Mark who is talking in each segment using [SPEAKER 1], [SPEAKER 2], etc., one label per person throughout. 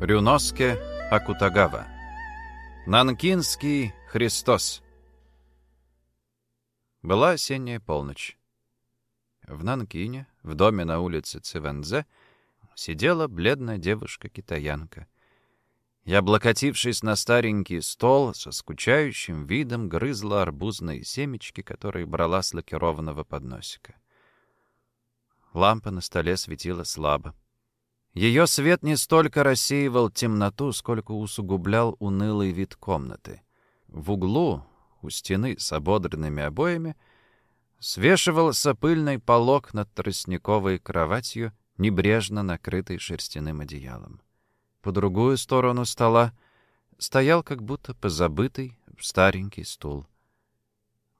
[SPEAKER 1] Рюноске Акутагава. Нанкинский Христос. Была осенняя полночь. В Нанкине, в доме на улице Цивензе, сидела бледная девушка-китаянка. И, облокотившись на старенький стол, со скучающим видом грызла арбузные семечки, которые брала с лакированного подносика. Лампа на столе светила слабо. Ее свет не столько рассеивал темноту, сколько усугублял унылый вид комнаты. В углу, у стены с ободранными обоями, свешивался пыльный полог над тростниковой кроватью, небрежно накрытой шерстяным одеялом. По другую сторону стола стоял как будто позабытый старенький стул.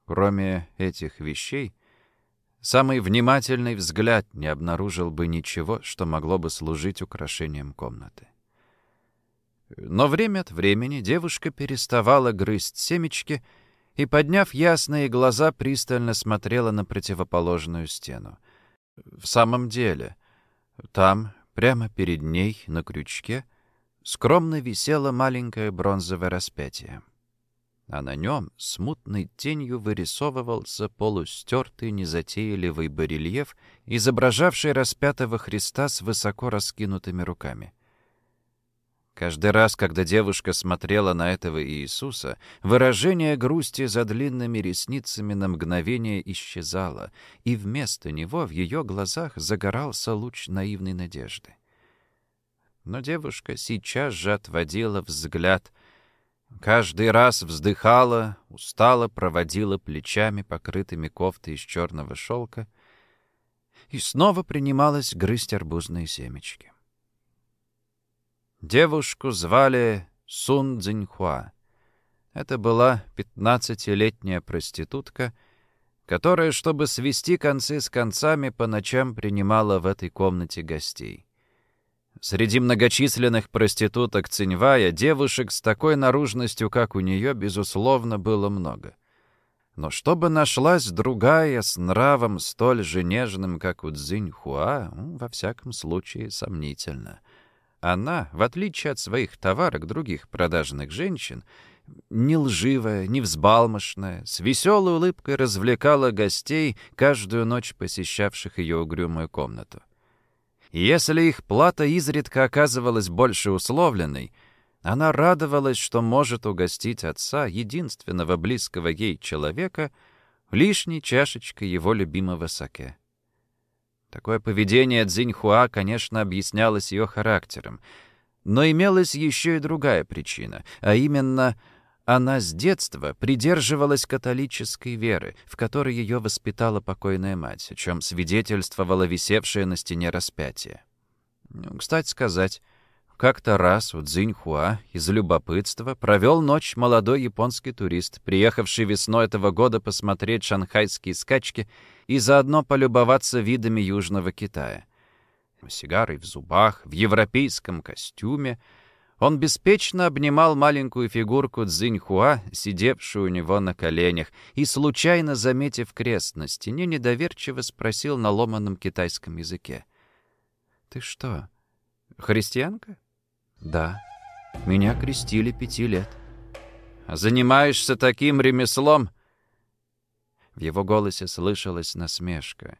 [SPEAKER 1] Кроме этих вещей, самый внимательный взгляд не обнаружил бы ничего, что могло бы служить украшением комнаты. Но время от времени девушка переставала грызть семечки и, подняв ясные глаза, пристально смотрела на противоположную стену. В самом деле, там, прямо перед ней, на крючке, скромно висело маленькое бронзовое распятие а на нем смутной тенью вырисовывался полустертый незатейливый барельеф, изображавший распятого Христа с высоко раскинутыми руками. Каждый раз, когда девушка смотрела на этого Иисуса, выражение грусти за длинными ресницами на мгновение исчезало, и вместо него в ее глазах загорался луч наивной надежды. Но девушка сейчас же отводила взгляд — Каждый раз вздыхала, устало проводила плечами, покрытыми кофтой из черного шелка, и снова принималась грызть арбузные семечки. Девушку звали Сун Цзиньхуа. Это была пятнадцатилетняя проститутка, которая, чтобы свести концы с концами, по ночам принимала в этой комнате гостей. Среди многочисленных проституток Циньвая девушек с такой наружностью, как у нее, безусловно, было много. Но чтобы нашлась другая с нравом столь же нежным, как у Цзиньхуа, во всяком случае, сомнительно. Она, в отличие от своих товарок других продажных женщин, не лживая, не взбалмошная, с веселой улыбкой развлекала гостей, каждую ночь посещавших ее угрюмую комнату. Если их плата изредка оказывалась больше условленной, она радовалась, что может угостить отца, единственного близкого ей человека, лишней чашечкой его любимого саке. Такое поведение Цзиньхуа, конечно, объяснялось ее характером, но имелась еще и другая причина, а именно — она с детства придерживалась католической веры, в которой ее воспитала покойная мать, о чем свидетельствовало висевшее на стене распятие. Ну, кстати сказать, как-то раз у Цзиньхуа из любопытства провел ночь молодой японский турист, приехавший весной этого года посмотреть шанхайские скачки и заодно полюбоваться видами Южного Китая. Сигарой в зубах, в европейском костюме — он беспечно обнимал маленькую фигурку Цзиньхуа, сидевшую у него на коленях, и, случайно заметив крест на стене, недоверчиво спросил на ломаном китайском языке. «Ты что, христианка?» «Да. Меня крестили пяти лет». «Занимаешься таким ремеслом?» В его голосе слышалась насмешка.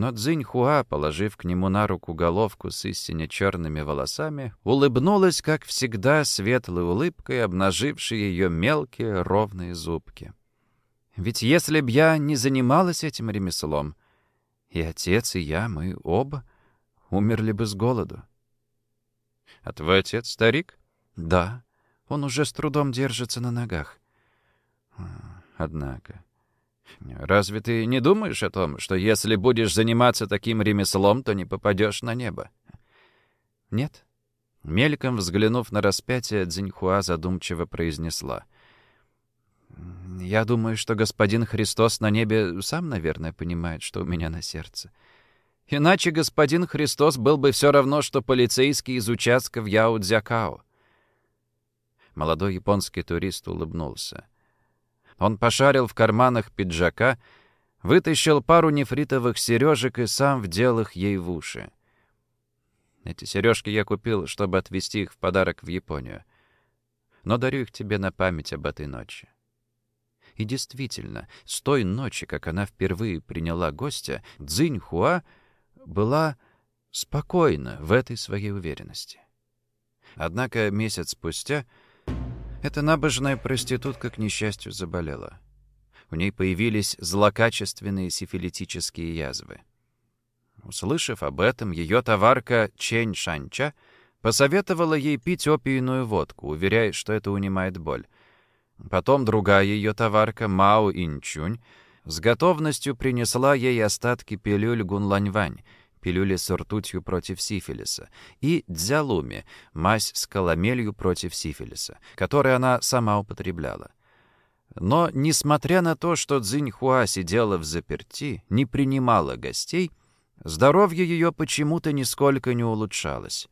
[SPEAKER 1] Но Цзиньхуа, положив к нему на руку головку с истинно черными волосами, улыбнулась, как всегда, светлой улыбкой, обнажившей ее мелкие ровные зубки. «Ведь если б я не занималась этим ремеслом, и отец, и я, мы оба умерли бы с голоду». «А твой отец старик?» «Да, он уже с трудом держится на ногах». «Однако...» Разве ты не думаешь о том, что если будешь заниматься таким ремеслом, то не попадешь на небо? Нет. Мельком взглянув на распятие, Цзиньхуа задумчиво произнесла. «Я думаю, что господин Христос на небе сам, наверное, понимает, что у меня на сердце. Иначе господин Христос был бы все равно, что полицейский из участка в Яо-Дзякао». Молодой японский турист улыбнулся. Он пошарил в карманах пиджака, вытащил пару нефритовых сережек и сам вдел их ей в уши. Эти сережки я купил, чтобы отвезти их в подарок в Японию. Но дарю их тебе на память об этой ночи. И действительно, с той ночи, как она впервые приняла гостя, Цзинь Хуа была спокойна в этой своей уверенности. Однако месяц спустя эта набожная проститутка, к несчастью, заболела. У ней появились злокачественные сифилитические язвы. Услышав об этом, ее товарка Чень Шанча посоветовала ей пить опийную водку, уверяя, что это унимает боль. Потом другая ее товарка Мао Инчунь с готовностью принесла ей остатки пилюль Гунланьвань, пилюли с ртутью против сифилиса, и дзялуми, мазь с коломелью против сифилиса, которую она сама употребляла. Но, несмотря на то, что Цзиньхуа сидела в заперти, не принимала гостей, здоровье ее почему-то нисколько не улучшалось.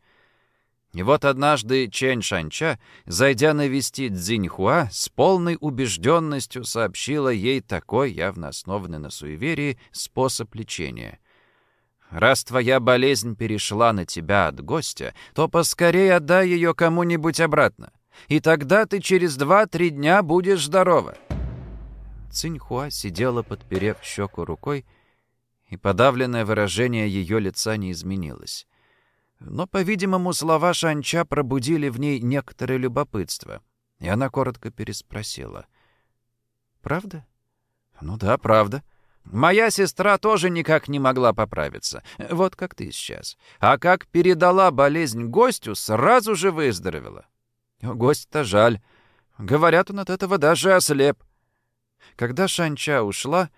[SPEAKER 1] И вот однажды Чэнь Шанча, зайдя навестить Цзиньхуа, с полной убежденностью сообщила ей такой, явно основанный на суеверии, способ лечения — Раз твоя болезнь перешла на тебя от гостя, то поскорее отдай ее кому-нибудь обратно. И тогда ты через два-три дня будешь здорова». Циньхуа сидела, подперев щеку рукой, и подавленное выражение ее лица не изменилось. Но, по-видимому, слова Шанча пробудили в ней некоторое любопытство, и она коротко переспросила. «Правда?» «Ну да, правда». Моя сестра тоже никак не могла поправиться. Вот как ты сейчас. А как передала болезнь гостю, сразу же выздоровела. Гость-то жаль. Говорят, он от этого даже ослеп. Когда Шанча ушла,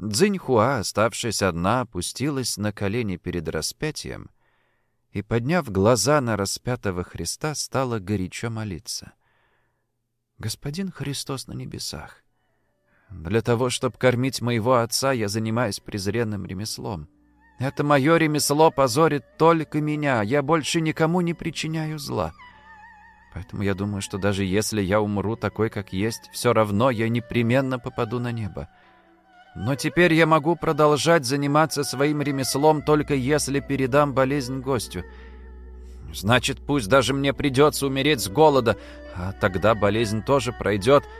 [SPEAKER 1] Цзиньхуа, оставшись одна, опустилась на колени перед распятием и, подняв глаза на распятого Христа, стала горячо молиться. «Господин Христос на небесах, для того, чтобы кормить моего отца, я занимаюсь презренным ремеслом. Это мое ремесло позорит только меня. Я больше никому не причиняю зла. Поэтому я думаю, что даже если я умру такой, как есть, все равно я непременно попаду на небо. Но теперь я могу продолжать заниматься своим ремеслом, только если передам болезнь гостю. Значит, пусть даже мне придется умереть с голода, а тогда болезнь тоже пройдет, —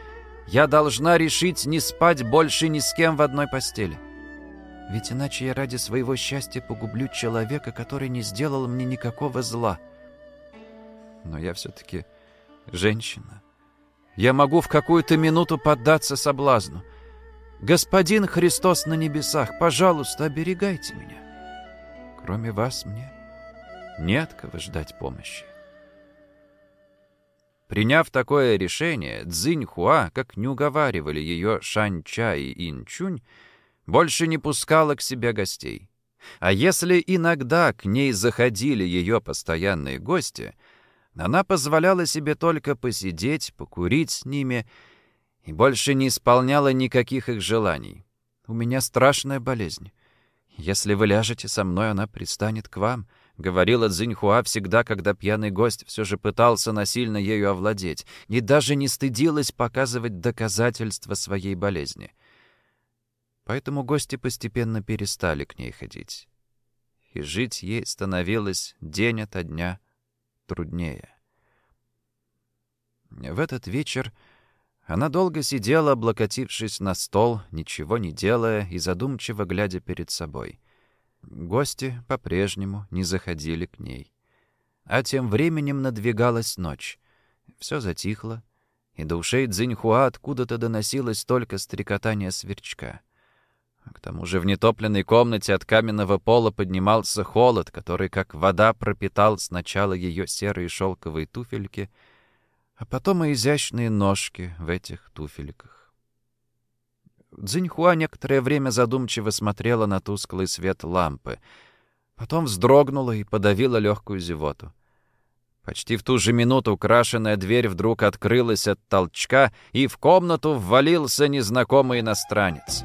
[SPEAKER 1] я должна решить не спать больше ни с кем в одной постели. Ведь иначе я ради своего счастья погублю человека, который не сделал мне никакого зла. Но я все-таки женщина. Я могу в какую-то минуту поддаться соблазну. Господин Христос на небесах, пожалуйста, оберегайте меня. Кроме вас мне нет кого ждать помощи. Приняв такое решение, Цзинь Хуа, как не уговаривали ее Шань-Ча и Ин-Чунь, больше не пускала к себе гостей. А если иногда к ней заходили ее постоянные гости, она позволяла себе только посидеть, покурить с ними и больше не исполняла никаких их желаний. «У меня страшная болезнь. Если вы ляжете со мной, она пристанет к вам», Говорила Цзиньхуа всегда, когда пьяный гость все же пытался насильно ею овладеть, и даже не стыдилась показывать доказательства своей болезни. Поэтому гости постепенно перестали к ней ходить. И жить ей становилось день ото дня труднее. В этот вечер она долго сидела, облокотившись на стол, ничего не делая и задумчиво глядя перед собой — Гости по-прежнему не заходили к ней. А тем временем надвигалась ночь. Все затихло, и до ушей Цзиньхуа откуда-то доносилось только стрекотание сверчка. К тому же в нетопленной комнате от каменного пола поднимался холод, который, как вода, пропитал сначала ее серые шелковые туфельки, а потом и изящные ножки в этих туфельках. Цзиньхуа некоторое время задумчиво смотрела на тусклый свет лампы. Потом вздрогнула и подавила легкую зевоту. Почти в ту же минуту украшенная дверь вдруг открылась от толчка, и в комнату ввалился незнакомый иностранец.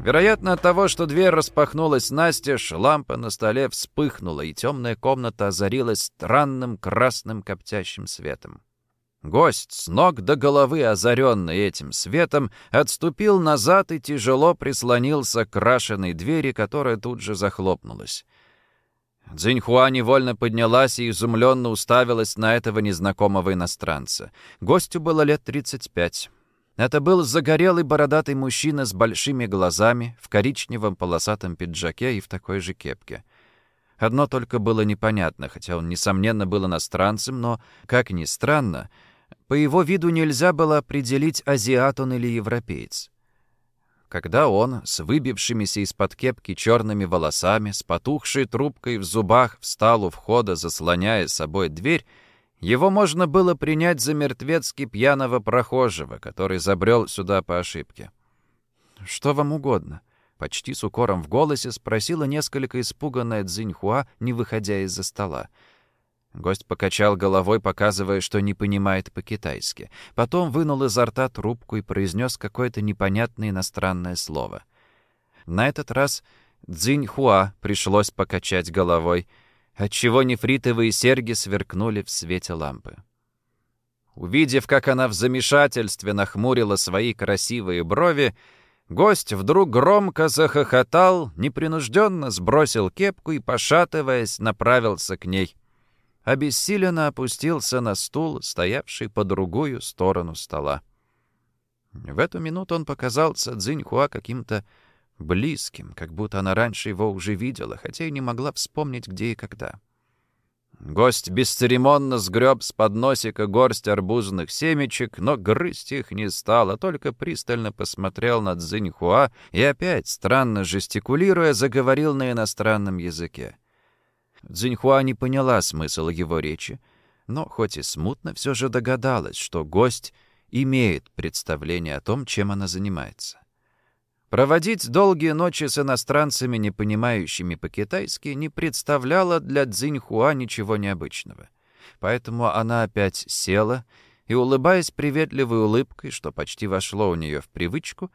[SPEAKER 1] Вероятно, от того, что дверь распахнулась настежь, лампа на столе вспыхнула, и темная комната озарилась странным красным коптящим светом. Гость, с ног до головы озаренный этим светом, отступил назад и тяжело прислонился к крашенной двери, которая тут же захлопнулась. Цзиньхуа невольно поднялась и изумленно уставилась на этого незнакомого иностранца. Гостю было лет 35. Это был загорелый бородатый мужчина с большими глазами, в коричневом полосатом пиджаке и в такой же кепке. Одно только было непонятно, хотя он, несомненно, был иностранцем, но, как ни странно, по его виду нельзя было определить, азиат он или европеец. Когда он, с выбившимися из-под кепки черными волосами, с потухшей трубкой в зубах, встал у входа, заслоняя собой дверь, его можно было принять за мертвецки пьяного прохожего, который забрел сюда по ошибке. «Что вам угодно?» — почти с укором в голосе спросила несколько испуганная Цзиньхуа, не выходя из-за стола. Гость покачал головой, показывая, что не понимает по-китайски. Потом вынул изо рта трубку и произнес какое-то непонятное иностранное слово. На этот раз Цзиньхуа пришлось покачать головой, отчего нефритовые серьги сверкнули в свете лампы. Увидев, как она в замешательстве нахмурила свои красивые брови, гость вдруг громко захохотал, непринужденно сбросил кепку и, пошатываясь, направился к ней — обессиленно опустился на стул, стоявший по другую сторону стола. В эту минуту он показался Цзиньхуа каким-то близким, как будто она раньше его уже видела, хотя и не могла вспомнить, где и когда. Гость бесцеремонно сгреб с подносика горсть арбузных семечек, но грызть их не стал, а только пристально посмотрел на Цзиньхуа и опять, странно жестикулируя, заговорил на иностранном языке. Цзиньхуа не поняла смысл его речи, но хоть и смутно, все же догадалась, что гость имеет представление о том, чем она занимается. Проводить долгие ночи с иностранцами, не понимающими по-китайски, не представляло для Цзиньхуа ничего необычного. Поэтому она опять села и, улыбаясь приветливой улыбкой, что почти вошло у нее в привычку,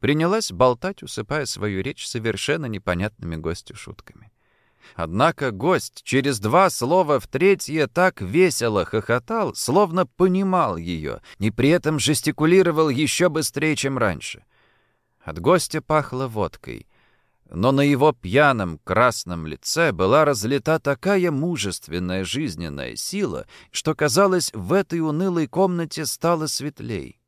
[SPEAKER 1] принялась болтать, усыпая свою речь совершенно непонятными гостю шутками. Однако гость через два слова в третье так весело хохотал, словно понимал ее, и при этом жестикулировал еще быстрее, чем раньше. От гостя пахло водкой, но на его пьяном красном лице была разлита такая мужественная жизненная сила, что, казалось, в этой унылой комнате стало светлей.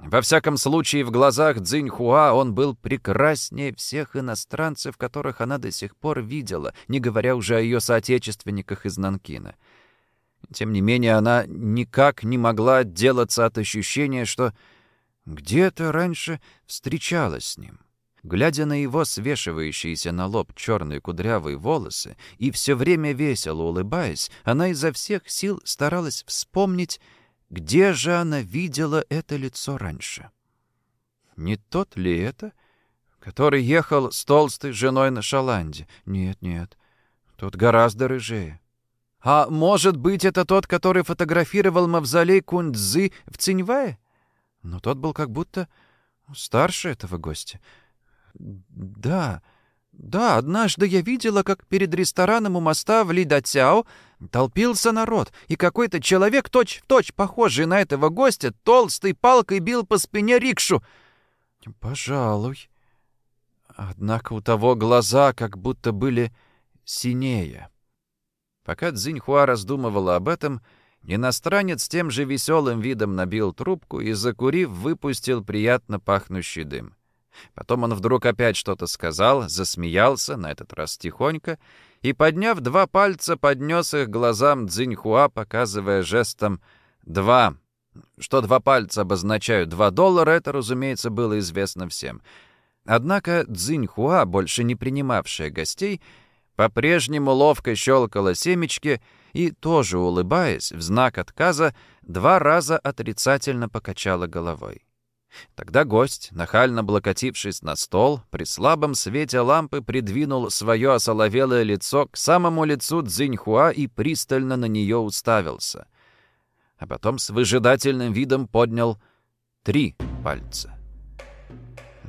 [SPEAKER 1] Во всяком случае, в глазах Цзиньхуа он был прекраснее всех иностранцев, которых она до сих пор видела, не говоря уже о ее соотечественниках из Нанкина. Тем не менее, она никак не могла отделаться от ощущения, что где-то раньше встречалась с ним. Глядя на его свешивающиеся на лоб черные кудрявые волосы и все время весело улыбаясь, она изо всех сил старалась вспомнить, где же она видела это лицо раньше? Не тот ли это, который ехал с толстой женой на шаланде? Нет, нет, тот гораздо рыжее. А может быть, это тот, который фотографировал мавзолей Кунцзы в Циньвае? Но тот был как будто старше этого гостя. Да, да, однажды я видела, как перед рестораном у моста в Лидатяо толпился народ, и какой-то человек, точь-в-точь похожий на этого гостя, толстой палкой бил по спине рикшу. Пожалуй. Однако у того глаза как будто были синее. Пока Цзиньхуа раздумывала об этом, иностранец тем же веселым видом набил трубку и, закурив, выпустил приятно пахнущий дым. Потом он вдруг опять что-то сказал, засмеялся, на этот раз тихонько, и, подняв два пальца, поднес их глазам Цзиньхуа, показывая жестом «два». Что два пальца обозначают два доллара, это, разумеется, было известно всем. Однако Цзиньхуа, больше не принимавшая гостей, по-прежнему ловко щелкала семечки и, тоже улыбаясь, в знак отказа, два раза отрицательно покачала головой. Тогда гость, нахально облокотившись на стол, при слабом свете лампы придвинул свое осоловелое лицо к самому лицу Цзиньхуа и пристально на нее уставился. А потом с выжидательным видом поднял три пальца.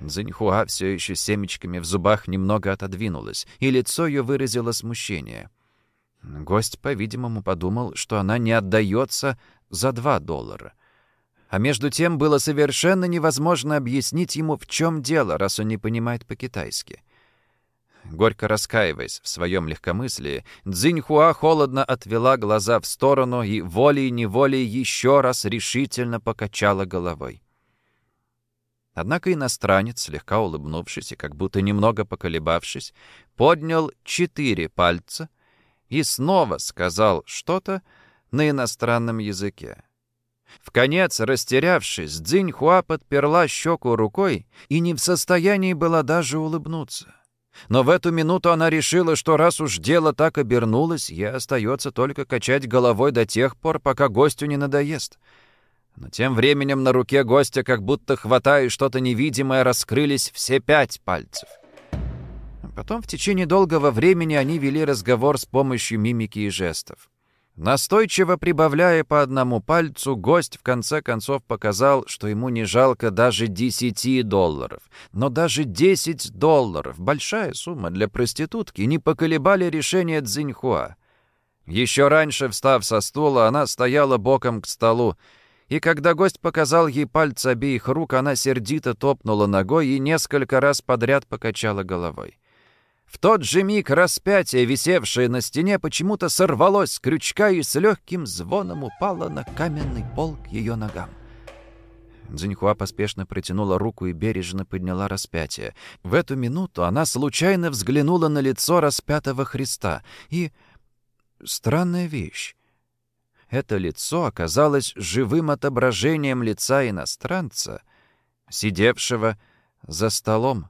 [SPEAKER 1] Цзиньхуа все еще семечками в зубах немного отодвинулась, и лицо ее выразило смущение. Гость, по-видимому, подумал, что она не отдается за два доллара. А между тем было совершенно невозможно объяснить ему, в чем дело, раз он не понимает по-китайски. Горько раскаиваясь в своем легкомыслии, Цзиньхуа холодно отвела глаза в сторону и волей-неволей еще раз решительно покачала головой. Однако иностранец, слегка улыбнувшись и как будто немного поколебавшись, поднял четыре пальца и снова сказал что-то на иностранном языке. В конец, растерявшись, Цзиньхуа подперла щеку рукой и не в состоянии была даже улыбнуться. Но в эту минуту она решила, что раз уж дело так обернулось, ей остается только качать головой до тех пор, пока гостю не надоест. Но тем временем на руке гостя, как будто хватая что-то невидимое, раскрылись все пять пальцев. Потом в течение долгого времени они вели разговор с помощью мимики и жестов. Настойчиво прибавляя по одному пальцу, гость в конце концов показал, что ему не жалко даже 10 долларов. Но даже 10 долларов, большая сумма для проститутки, не поколебали решение Цзиньхуа. Еще раньше, встав со стула, она стояла боком к столу, и когда гость показал ей пальцы обеих рук, она сердито топнула ногой и несколько раз подряд покачала головой. В тот же миг распятие, висевшее на стене, почему-то сорвалось с крючка и с легким звоном упало на каменный пол к ее ногам. Дзиньхуа поспешно протянула руку и бережно подняла распятие. В эту минуту она случайно взглянула на лицо распятого Христа. И... Странная вещь. Это лицо оказалось живым отображением лица иностранца, сидевшего за столом.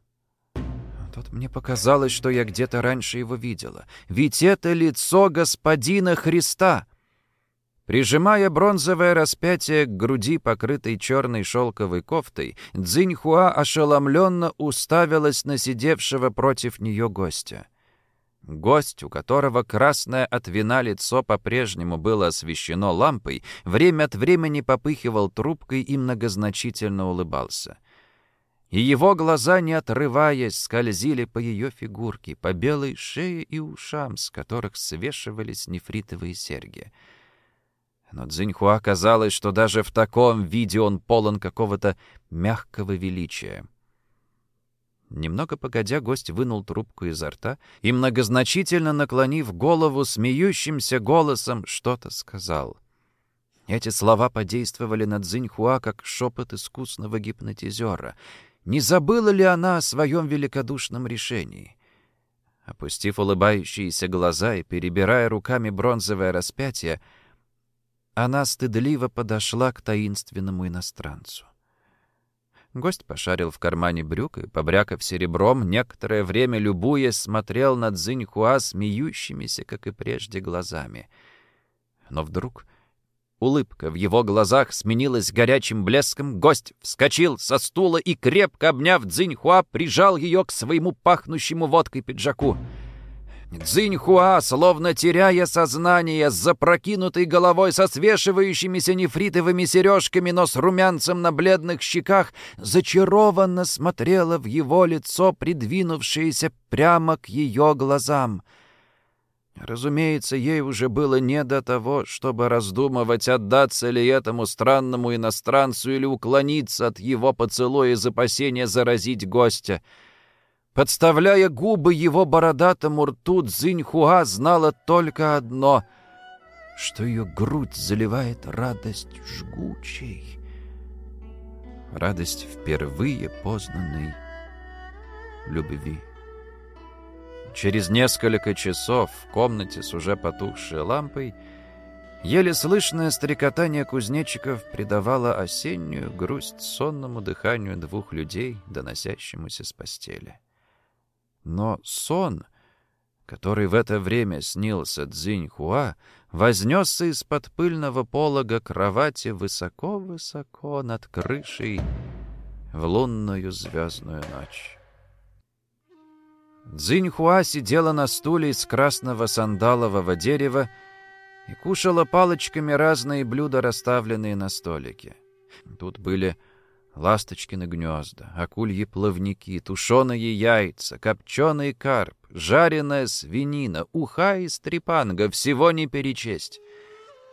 [SPEAKER 1] Тут мне показалось, что я где-то раньше его видела. Ведь это лицо господина Христа. Прижимая бронзовое распятие к груди, покрытой черной шелковой кофтой, Цзиньхуа ошеломленно уставилась на сидевшего против нее гостя. Гость, у которого красное от вина лицо по-прежнему было освещено лампой, время от времени попыхивал трубкой и многозначительно улыбался — и его глаза, не отрываясь, скользили по ее фигурке, по белой шее и ушам, с которых свешивались нефритовые серьги. Но Цзиньхуа казалось, что даже в таком виде он полон какого-то мягкого величия. Немного погодя, гость вынул трубку изо рта и, многозначительно наклонив голову, смеющимся голосом что-то сказал. Эти слова подействовали на Цзиньхуа, как шепот искусного гипнотизера — не забыла ли она о своем великодушном решении? Опустив улыбающиеся глаза и перебирая руками бронзовое распятие, она стыдливо подошла к таинственному иностранцу. Гость пошарил в кармане брюк и, побрякав серебром, некоторое время любуясь, смотрел на Цзиньхуа смеющимися, как и прежде, глазами. Но вдруг Улыбка в его глазах сменилась горячим блеском. Гость вскочил со стула и, крепко обняв Цзиньхуа, прижал ее к своему пахнущему водкой пиджаку. Цзиньхуа, словно теряя сознание, с запрокинутой головой, со свешивающимися нефритовыми сережками, но с румянцем на бледных щеках, зачарованно смотрела в его лицо, придвинувшееся прямо к ее глазам — Разумеется, ей уже было не до того, чтобы раздумывать, отдаться ли этому странному иностранцу или уклониться от его поцелуя из опасения заразить гостя. Подставляя губы его бородатому рту, Цзиньхуа знала только одно — что ее грудь заливает радость жгучей. Радость впервые познанной любви. Через несколько часов в комнате с уже потухшей лампой еле слышное стрекотание кузнечиков придавало осеннюю грусть сонному дыханию двух людей, доносящемуся с постели. Но сон, который в это время снился Цзиньхуа, вознесся из-под пыльного полога кровати высоко-высоко над крышей в лунную звездную ночь. Цзиньхуа сидела на стуле из красного сандалового дерева и кушала палочками разные блюда, расставленные на столике. Тут были ласточкины гнезда, акульи плавники, тушеные яйца, копченый карп, жареная свинина, уха и стрепанга, всего не перечесть.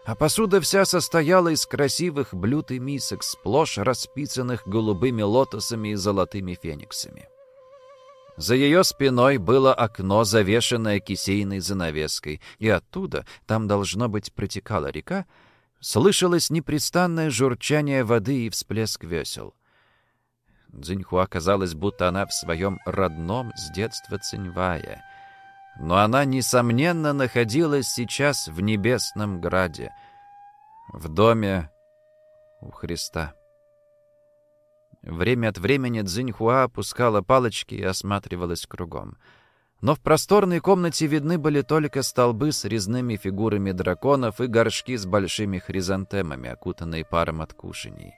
[SPEAKER 1] А посуда вся состояла из красивых блюд и мисок, сплошь расписанных голубыми лотосами и золотыми фениксами. За ее спиной было окно, завешенное кисейной занавеской, и оттуда, там должно быть протекала река, слышалось непрестанное журчание воды и всплеск весел. Цзиньхуа казалось, будто она в своем родном с детства Циньвая. Но она, несомненно, находилась сейчас в небесном граде, в доме у Христа. Время от времени Цзиньхуа опускала палочки и осматривалась кругом. Но в просторной комнате видны были только столбы с резными фигурами драконов и горшки с большими хризантемами, окутанные паром от кушаний.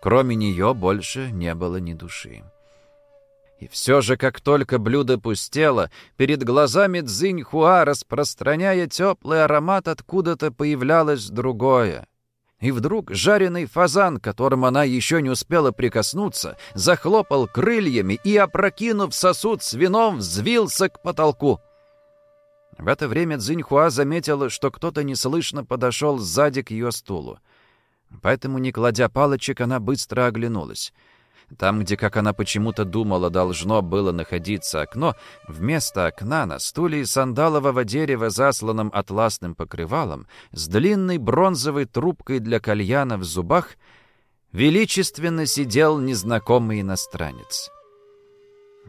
[SPEAKER 1] Кроме нее больше не было ни души. И все же, как только блюдо пустело, перед глазами Цзиньхуа, распространяя теплый аромат, откуда-то появлялось другое. И вдруг жареный фазан, которым она еще не успела прикоснуться, захлопал крыльями и, опрокинув сосуд с вином, взвился к потолку. В это время Цзиньхуа заметила, что кто-то неслышно подошел сзади к ее стулу. Поэтому, не кладя палочек, она быстро оглянулась. Там, где, как она почему-то думала, должно было находиться окно, вместо окна на стуле из сандалового дерева, засланном атласным покрывалом, с длинной бронзовой трубкой для кальяна в зубах, величественно сидел незнакомый иностранец.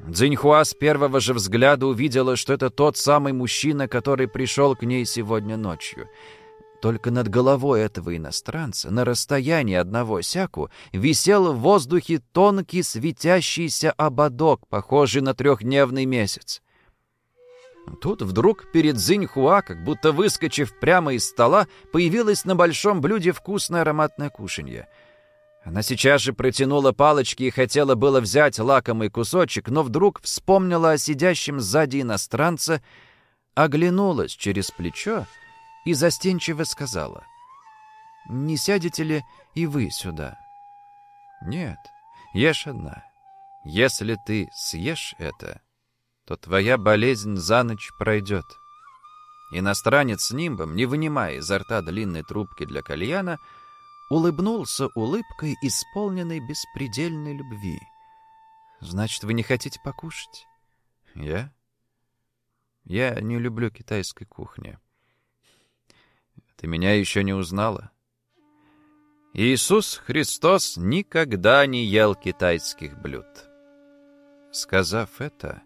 [SPEAKER 1] Цзиньхуа с первого же взгляда увидела, что это тот самый мужчина, который пришел к ней сегодня ночью — только над головой этого иностранца, на расстоянии одного сяку, висел в воздухе тонкий светящийся ободок, похожий на трехдневный месяц. Тут вдруг перед Зиньхуа, как будто выскочив прямо из стола, появилось на большом блюде вкусное ароматное кушанье. Она сейчас же протянула палочки и хотела было взять лакомый кусочек, но вдруг вспомнила о сидящем сзади иностранца, оглянулась через плечо и застенчиво сказала, «Не сядете ли и вы сюда?» «Нет, ешь одна. Если ты съешь это, то твоя болезнь за ночь пройдет». Иностранец с нимбом, не вынимая изо рта длинной трубки для кальяна, улыбнулся улыбкой, исполненной беспредельной любви. «Значит, вы не хотите покушать?» «Я?» «Я не люблю китайской кухни». Ты меня еще не узнала? Иисус Христос никогда не ел китайских блюд. Сказав это,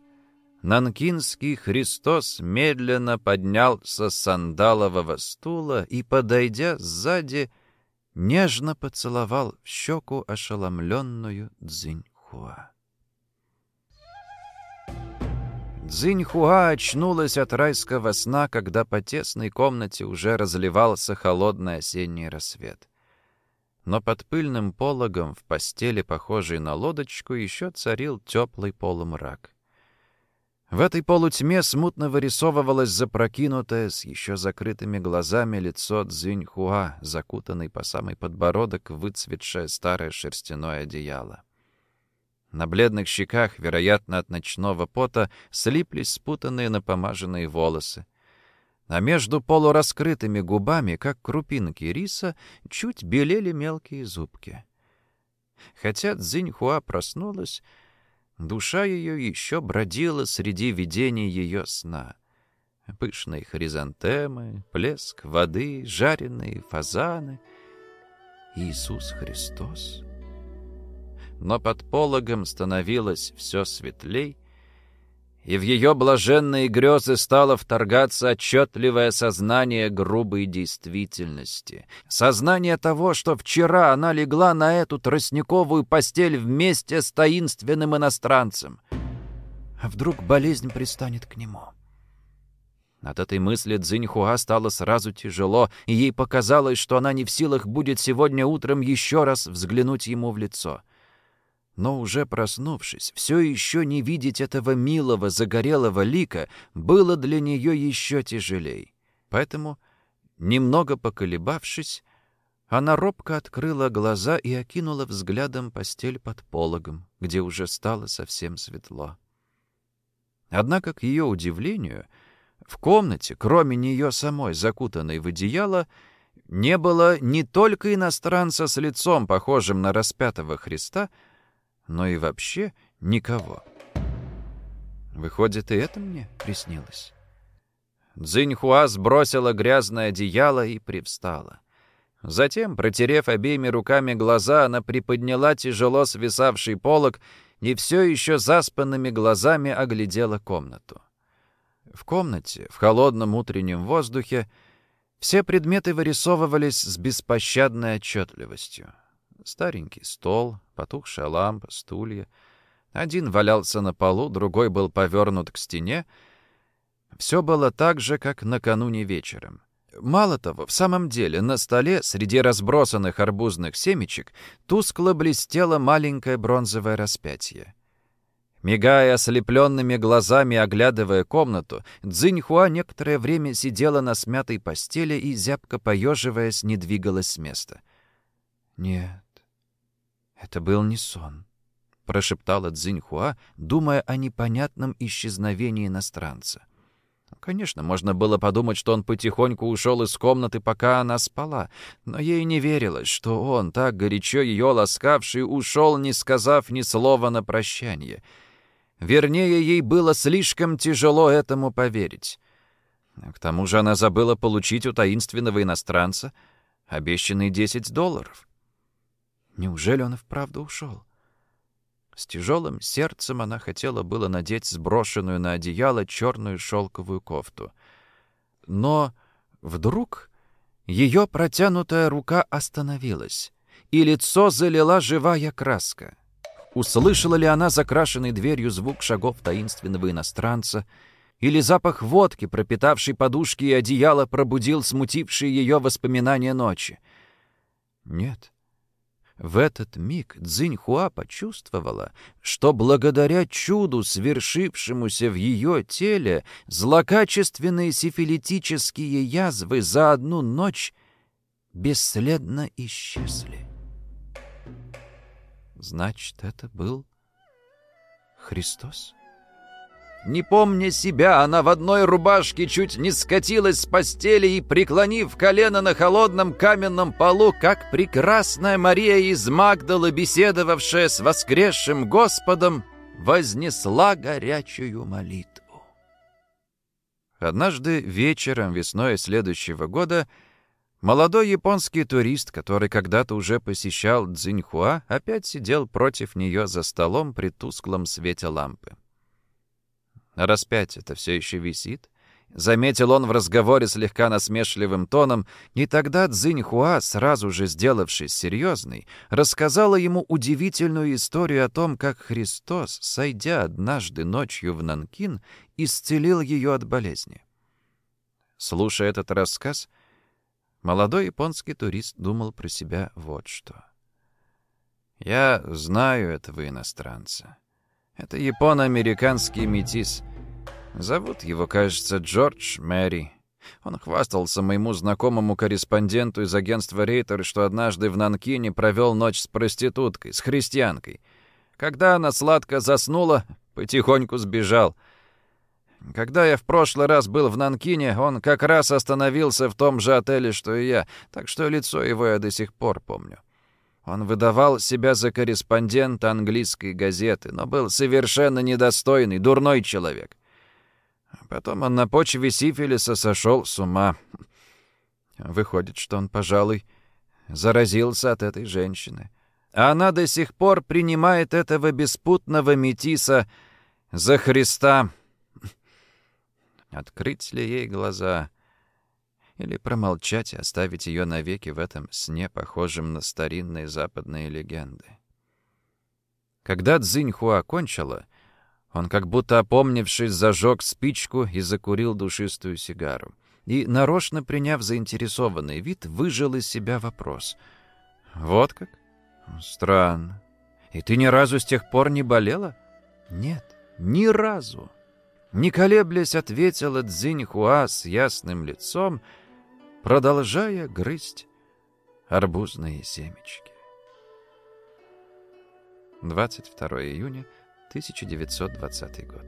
[SPEAKER 1] Нанкинский Христос медленно поднялся с сандалового стула и, подойдя сзади, нежно поцеловал в щеку ошеломленную Цзиньхуа. Цзиньхуа очнулась от райского сна, когда по тесной комнате уже разливался холодный осенний рассвет. Но под пыльным пологом в постели, похожей на лодочку, еще царил теплый полумрак. В этой полутьме смутно вырисовывалось запрокинутое с еще закрытыми глазами лицо Цзиньхуа, закутанный по самый подбородок выцветшее старое шерстяное одеяло. На бледных щеках, вероятно, от ночного пота, слиплись спутанные напомаженные волосы. А между полураскрытыми губами, как крупинки риса, чуть белели мелкие зубки. Хотя Цзиньхуа проснулась, душа ее еще бродила среди видений ее сна. Пышные хризантемы, плеск воды, жареные фазаны. Иисус Христос — но под пологом становилось все светлей, и в ее блаженные грезы стало вторгаться отчетливое сознание грубой действительности. Сознание того, что вчера она легла на эту тростниковую постель вместе с таинственным иностранцем. А вдруг болезнь пристанет к нему? От этой мысли Цзиньхуа стало сразу тяжело, и ей показалось, что она не в силах будет сегодня утром еще раз взглянуть ему в лицо — но уже проснувшись, все еще не видеть этого милого, загорелого лика было для нее еще тяжелей. Поэтому, немного поколебавшись, она робко открыла глаза и окинула взглядом постель под пологом, где уже стало совсем светло. Однако, к ее удивлению, в комнате, кроме нее самой, закутанной в одеяло, не было не только иностранца с лицом, похожим на распятого Христа, но и вообще никого. Выходит, и это мне приснилось. Цзиньхуа сбросила грязное одеяло и привстала. Затем, протерев обеими руками глаза, она приподняла тяжело свисавший полог и все еще заспанными глазами оглядела комнату. В комнате, в холодном утреннем воздухе, все предметы вырисовывались с беспощадной отчетливостью. Старенький стол, потухшая лампа, стулья. Один валялся на полу, другой был повернут к стене. Все было так же, как накануне вечером. Мало того, в самом деле, на столе среди разбросанных арбузных семечек тускло блестело маленькое бронзовое распятие. Мигая ослепленными глазами, оглядывая комнату, Цзиньхуа некоторое время сидела на смятой постели и, зябко поеживаясь, не двигалась с места. «Нет, это был не сон», — прошептала Цзиньхуа, думая о непонятном исчезновении иностранца. Конечно, можно было подумать, что он потихоньку ушел из комнаты, пока она спала, но ей не верилось, что он, так горячо ее ласкавший, ушел, не сказав ни слова на прощание. Вернее, ей было слишком тяжело этому поверить. К тому же она забыла получить у таинственного иностранца обещанные десять долларов. Неужели он вправду ушел? С тяжелым сердцем она хотела было надеть сброшенную на одеяло черную шелковую кофту. Но вдруг ее протянутая рука остановилась, и лицо залила живая краска. Услышала ли она закрашенной дверью звук шагов таинственного иностранца, или запах водки, пропитавший подушки и одеяло, пробудил смутившие ее воспоминания ночи? Нет. В этот миг Цзиньхуа почувствовала, что благодаря чуду, свершившемуся в ее теле, злокачественные сифилитические язвы за одну ночь бесследно исчезли. Значит, это был Христос? Не помня себя, она в одной рубашке чуть не скатилась с постели и, преклонив колено на холодном каменном полу, как прекрасная Мария из Магдала, беседовавшая с воскресшим Господом, вознесла горячую молитву. Однажды вечером весной следующего года молодой японский турист, который когда-то уже посещал Цзиньхуа, опять сидел против нее за столом при тусклом свете лампы. А распятие-то все еще висит. Заметил он в разговоре слегка насмешливым тоном, и тогда Цзиньхуа, сразу же сделавшись серьезной, рассказала ему удивительную историю о том, как Христос, сойдя однажды ночью в Нанкин, исцелил ее от болезни. Слушая этот рассказ, молодой японский турист думал про себя вот что. «Я знаю этого иностранца. Это японо-американский метис. Зовут его, кажется, Джордж Мэри. Он хвастался моему знакомому корреспонденту из агентства Рейтер, что однажды в Нанкине провел ночь с проституткой, с христианкой. Когда она сладко заснула, потихоньку сбежал. Когда я в прошлый раз был в Нанкине, он как раз остановился в том же отеле, что и я, так что лицо его я до сих пор помню. Он выдавал себя за корреспондента английской газеты, но был совершенно недостойный, дурной человек. Потом он на почве сифилиса сошел с ума. Выходит, что он, пожалуй, заразился от этой женщины. А она до сих пор принимает этого беспутного метиса за Христа. Открыть ли ей глаза? Или промолчать и оставить ее навеки в этом сне, похожем на старинные западные легенды. Когда Цзиньхуа кончила, он, как будто опомнившись, зажег спичку и закурил душистую сигару. И, нарочно приняв заинтересованный вид, выжил из себя вопрос. «Вот как? Странно. И ты ни разу с тех пор не болела?» «Нет, ни разу». Не колеблясь, ответила Цзиньхуа с ясным лицом — продолжая грызть арбузные семечки. 22 июня 1920 год.